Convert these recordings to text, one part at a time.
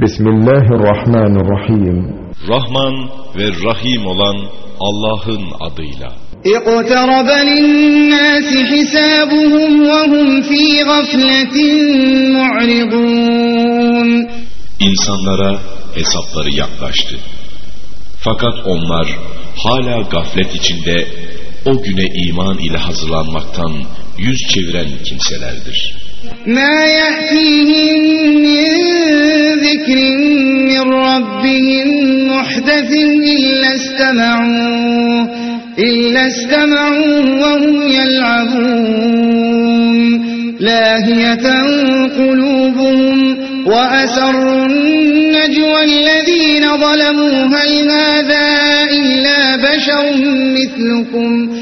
Bismillahirrahmanirrahim. Rahman ve Rahim olan Allah'ın adıyla. اقترب للناس حسابهم وهم في غفلة معرضون İnsanlara hesapları yaklaştı. Fakat onlar hala gaflet içinde o güne iman ile hazırlanmaktan yüz çeviren kimselerdir. ما يأتيهم من ذكر من ربهم محدث إلا استمعوه إلا استمعوه وهم يلعبون. لاهية قلوبهم وأسروا النجوى الذين ظلموا هل هذا إلا بشر مثلكم؟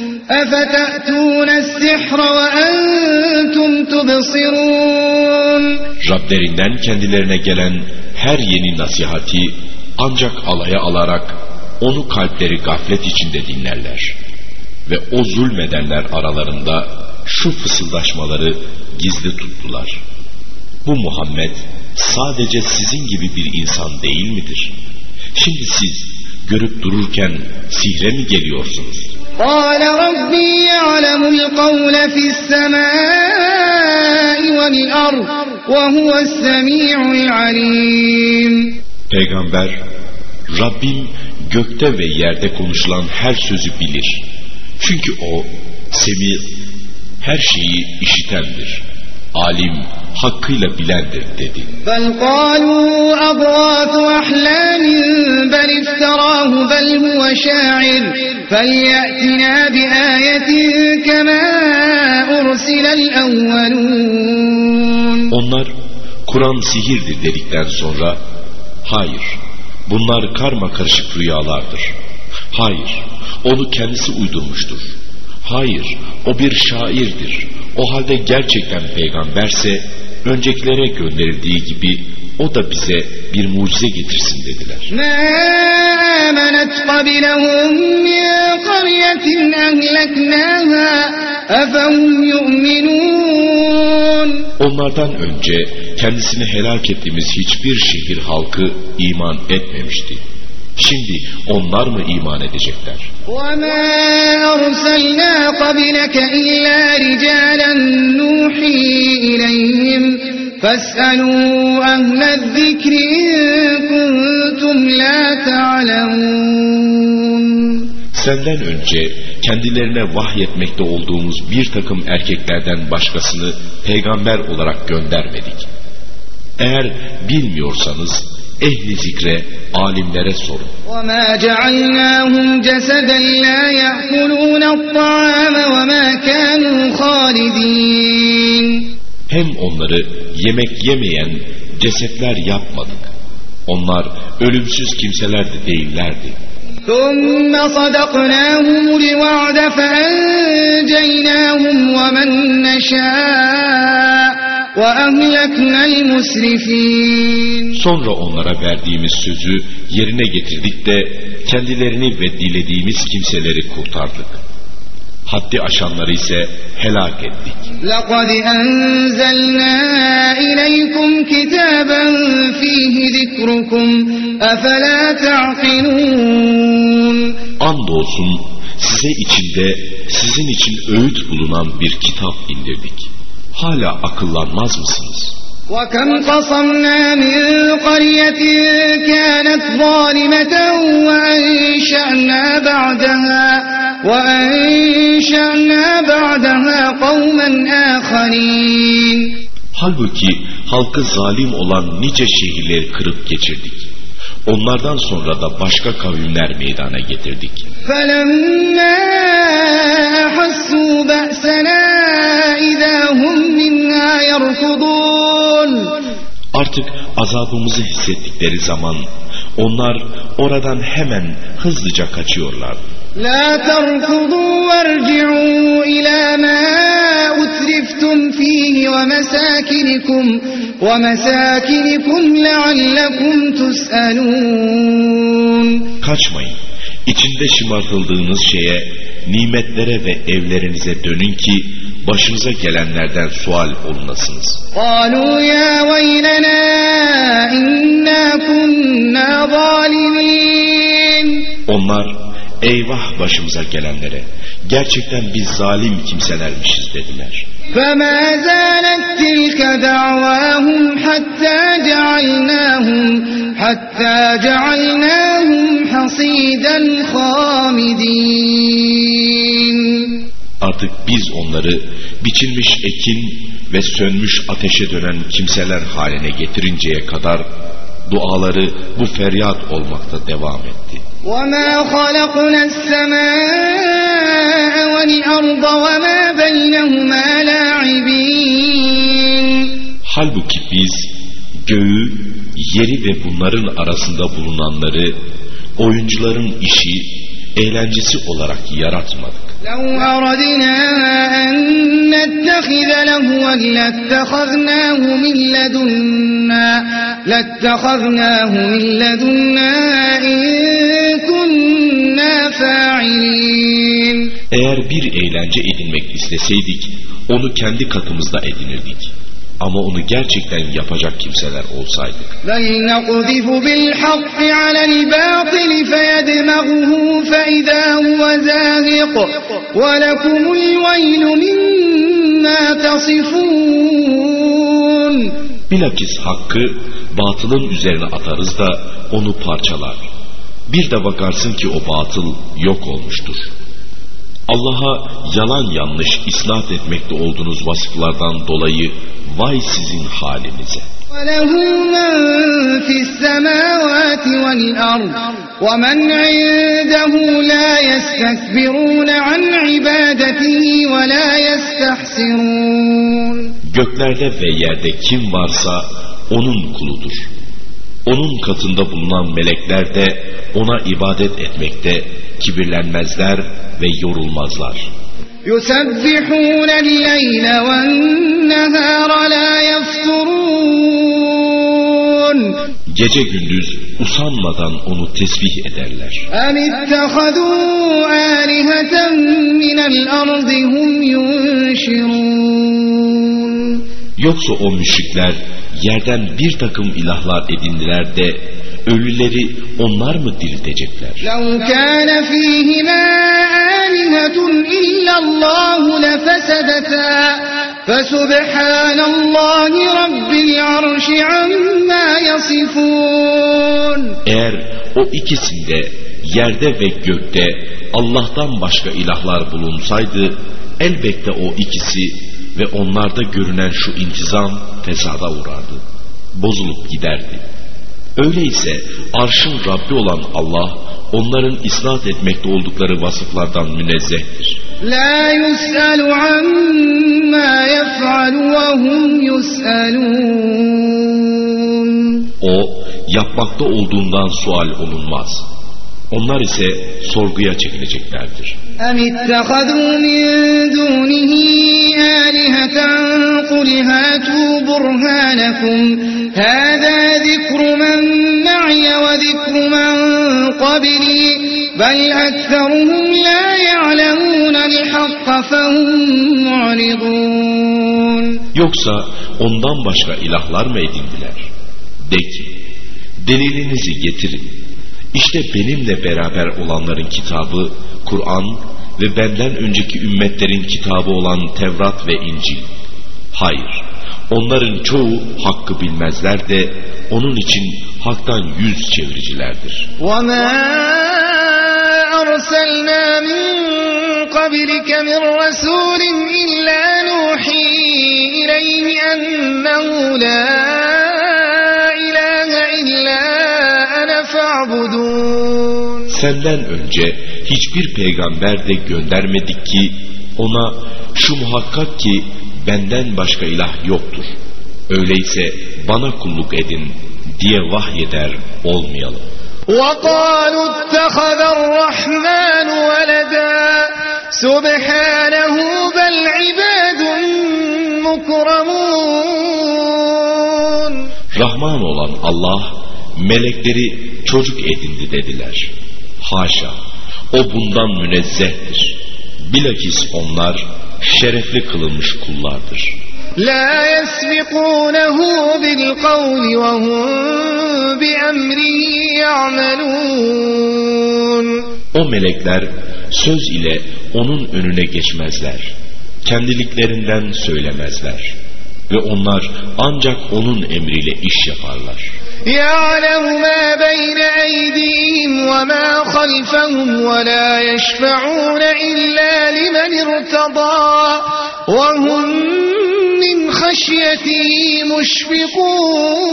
Rablerinden kendilerine gelen her yeni nasihati ancak alaya alarak onu kalpleri gaflet içinde dinlerler. Ve o zulmedenler aralarında şu fısıldaşmaları gizli tuttular. Bu Muhammed sadece sizin gibi bir insan değil midir? Şimdi siz görüp dururken sihre mi geliyorsunuz? قال ربي يعلم القول في السماء والأرض وهو السميع العليم Peygamber, Rabbim gökte ve yerde konuşulan her sözü bilir. Çünkü o, semi, her şeyi işitendir. alim, hakkıyla bilendir dedi. Onlar Kur'an sihirdir dedikten sonra hayır bunlar karma karışık rüyalardır. Hayır onu kendisi uydurmuştur. Hayır o bir şairdir. O halde gerçekten peygamberse öncekilere gönderildiği gibi o da bize bir mucize getirsin dediler. Onlardan önce kendisini helak ettiğimiz hiçbir şehir halkı iman etmemişti. Şimdi onlar mı iman edecekler? وما أرسلنا قبلك إلا رجالا نوحي إليهم فاسألوا أهل الذكر إن كنتم لا تعلمون Senden önce kendilerine vahyetmekte olduğumuz bir takım erkeklerden başkasını peygamber olarak göndermedik. Eğer bilmiyorsanız ehli zikre, alimlere sorun. وما جعلناهم جسدا لا يأكلون الطعام وما كانوا خالدين Hem onları yemek yemeyen cesetler yapmadık. Onlar ölümsüz kimseler de değillerdi. ثم صدقناهم الوعد فأنجيناهم ومن نشاء وأهلكنا المسرفين Sonra onlara verdiğimiz sözü yerine getirdik de kendilerini ve dilediğimiz kimseleri kurtardık. Haddi aşanları ise helak ettik. لقد أنزلنا إليكم كتابا فيه ذكركم أفلا تعقلون Andolsun size içinde sizin için öğüt bulunan bir kitap indirdik. Hala akıllanmaz mısınız? وكم قصمنا من قرية كانت ظالمة وأنشأنا بعدها وأنشأنا بعدها قوما آخرين Halbuki halkı zalim olan nice şehirleri kırıp geçirdik. Onlardan sonra da başka kavimler meydana getirdik. فلما أحسوا بأسنا إذا Artık azabımızı hissettikleri zaman onlar oradan hemen hızlıca kaçıyorlar. La terkudu verci'u ila ma utriftum fihi ve mesakinikum ve mesakinikum leallekum tus'alun. Kaçmayın. İçinde şımartıldığınız şeye, nimetlere ve evlerinize dönün ki başınıza gelenlerden sual olunasınız. قالوا يا ويلنا إنا الظالمين Onlar eyvah başımıza gelenlere gerçekten biz zalim kimselermişiz dediler. فما زالت تلك دعواهم حتى جعلناهم حتى جعلناهم حصيدا خامدين Artık biz onları biçilmiş ekin ve sönmüş ateşe dönen kimseler haline getirinceye kadar duaları bu feryat olmakta devam etti. وما خلقنا السماء والأرض وما بينهما لاعبين Halbuki biz göğü, yeri ve bunların arasında bulunanları oyuncuların işi, eğlencesi olarak yaratmadık. لو أردنا أن نتخذ لهوا لاتخذناه من لدنا لاتخذناه من لدنا إن كنا فاعلين Eğer bir eğlence edinmek isteseydik, onu kendi katımızda edinirdik. Ama onu gerçekten yapacak kimseler olsaydık. Bilakis hakkı batılın üzerine atarız da onu parçalar. Bir de bakarsın ki o batıl yok olmuştur. Allah'a yalan yanlış isnat etmekte olduğunuz vasıflardan dolayı vay sizin halinize. وله من في السماوات والأرض ومن عنده لا يستكبرون عن عبادته ولا يستحسرون Göklerde ve yerde kim varsa onun kuludur. Onun katında bulunan melekler de ona ibadet etmekte kibirlenmezler ve yorulmazlar. يسبحون الليل والنهار لا يفترون Gece gündüz usanmadan onu tesbih ederler. أم اتخذوا آلهة من الأرض هم ينشرون Yoksa o müşrikler yerden bir takım ilahlar edindiler de ölüleri onlar mı diriltecekler? لو كان فيهما آلهة إلا الله لفسدتا فسبحان الله رب العرش عما يصفون Eğer o ikisinde yerde ve gökte Allah'tan başka ilahlar bulunsaydı elbette o ikisi ve onlarda görünen şu intizam fesada uğrardı. Bozulup giderdi. Öyleyse arşın Rabbi olan Allah onların isnat etmekte oldukları vasıflardan münezzehtir. La yus'alu amma yef'alu ve hum yus'alun. O yapmakta olduğundan sual olunmaz. Onlar ise sorguya çekileceklerdir. Yoksa ondan başka ilahlar mı edindiler? De ki, delilinizi getirin. İşte benimle beraber olanların kitabı, Kur'an ve benden önceki ümmetlerin kitabı olan Tevrat ve İncil. Hayır, onların çoğu hakkı bilmezler de onun için haktan yüz çeviricilerdir. وما أرسلنا من قبلك من رسول إلا نوحي إليه أنه لا Senden önce hiçbir peygamber de göndermedik ki ona şu muhakkak ki benden başka ilah yoktur. Öyleyse bana kulluk edin diye vahyeder olmayalım. وقالوا اتخذ الرحمن ولدا سبحانه بل عباد مكرمون Rahman olan Allah melekleri çocuk edindi dediler. Haşa! O bundan münezzehtir. Bilakis onlar şerefli kılınmış kullardır. La yesbiqunahu bil kavli ve bi emrihi ya'melun. O melekler söz ile onun önüne geçmezler. Kendiliklerinden söylemezler. Ve onlar ancak onun emriyle iş yaparlar. يعلم ما بين أيديهم وما خلفهم ولا يشفعون إلا لمن ارتضى وهم من خشيته مشفقون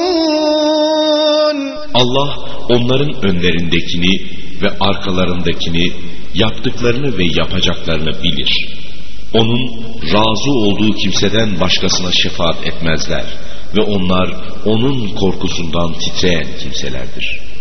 Allah onların önlerindekini ve arkalarındakini, yaptıklarını ve yapacaklarını bilir. Onun razı olduğu kimseden başkasına şefaat etmezler Ve onlar onun korkusundan titreyen kimselerdir.''